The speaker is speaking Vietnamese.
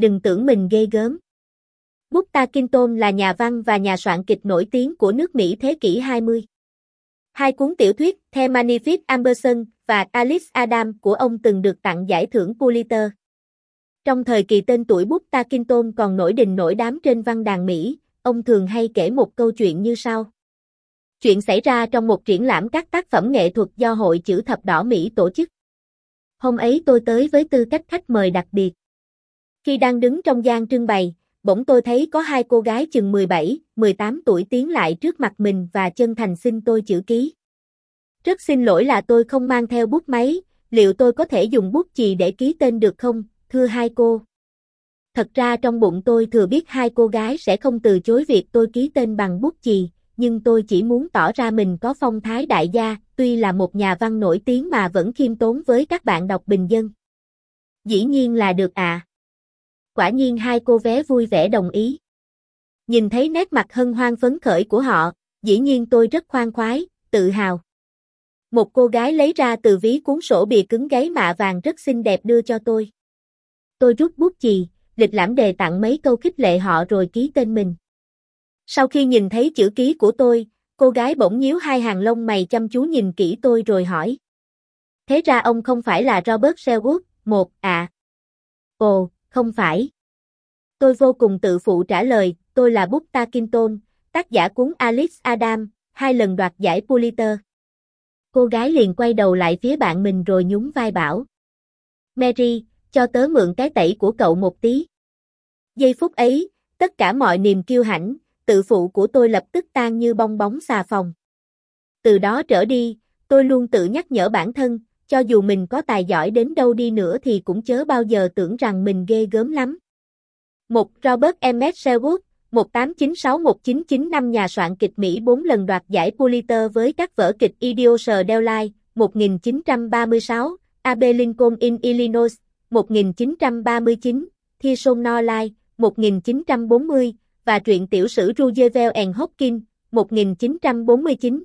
đừng tưởng mình ghê gớm. Bukta Keaton là nhà văn và nhà soạn kịch nổi tiếng của nước Mỹ thế kỷ 20. Hai cuốn tiểu thuyết The Magnificent Amberson và Alice Adam của ông từng được tặng giải thưởng Pulitzer. Trong thời kỳ tên tuổi Bukta Keaton còn nổi đình nổi đám trên văn đàn Mỹ, ông thường hay kể một câu chuyện như sau. Chuyện xảy ra trong một triển lãm các tác phẩm nghệ thuật do Hội Chữ Thập Đỏ Mỹ tổ chức. Hôm ấy tôi tới với tư cách khách mời đặc biệt. Khi đang đứng trong gian trưng bày, bỗng tôi thấy có hai cô gái chừng 17, 18 tuổi tiến lại trước mặt mình và chân thành xin tôi chữ ký. Rất xin lỗi là tôi không mang theo bút máy, liệu tôi có thể dùng bút chì để ký tên được không, thưa hai cô? Thật ra trong bụng tôi thừa biết hai cô gái sẽ không từ chối việc tôi ký tên bằng bút chì, nhưng tôi chỉ muốn tỏ ra mình có phong thái đại gia, tuy là một nhà văn nổi tiếng mà vẫn khiêm tốn với các bạn đọc bình dân. Dĩ nhiên là được ạ. À. Quả nhiên hai cô vé vui vẻ đồng ý. Nhìn thấy nét mặt hân hoan phấn khởi của họ, dĩ nhiên tôi rất khoan khoái, tự hào. Một cô gái lấy ra từ ví cuốn sổ bìa cứng gáy mạ vàng rất xinh đẹp đưa cho tôi. Tôi rút bút chì, lịch lãm đề tặng mấy câu khích lệ họ rồi ký tên mình. Sau khi nhìn thấy chữ ký của tôi, cô gái bỗng nhíu hai hàng lông mày chăm chú nhìn kỹ tôi rồi hỏi. Thế ra ông không phải là Robert Sherwood, một, à? Ồ, không phải. Tôi vô cùng tự phụ trả lời, tôi là Bukta Kinton, tác giả cuốn Alice Adam, hai lần đoạt giải Pulitzer. Cô gái liền quay đầu lại phía bạn mình rồi nhún vai bảo. Mary, cho tớ mượn cái tẩy của cậu một tí. Giây phút ấy, tất cả mọi niềm kiêu hãnh, tự phụ của tôi lập tức tan như bong bóng xà phòng. Từ đó trở đi, tôi luôn tự nhắc nhở bản thân, cho dù mình có tài giỏi đến đâu đi nữa thì cũng chớ bao giờ tưởng rằng mình ghê gớm lắm. Một Robert M. Sherwood, 1896-1995 nhà soạn kịch Mỹ 4 lần đoạt giải Pulitzer với các vở kịch Idiot Daylight, 1936, Abe Lincoln in Illinois, 1939, Thi Sôn No Lai, 1940, và truyện tiểu sử Roosevelt and Hopkins, 1949.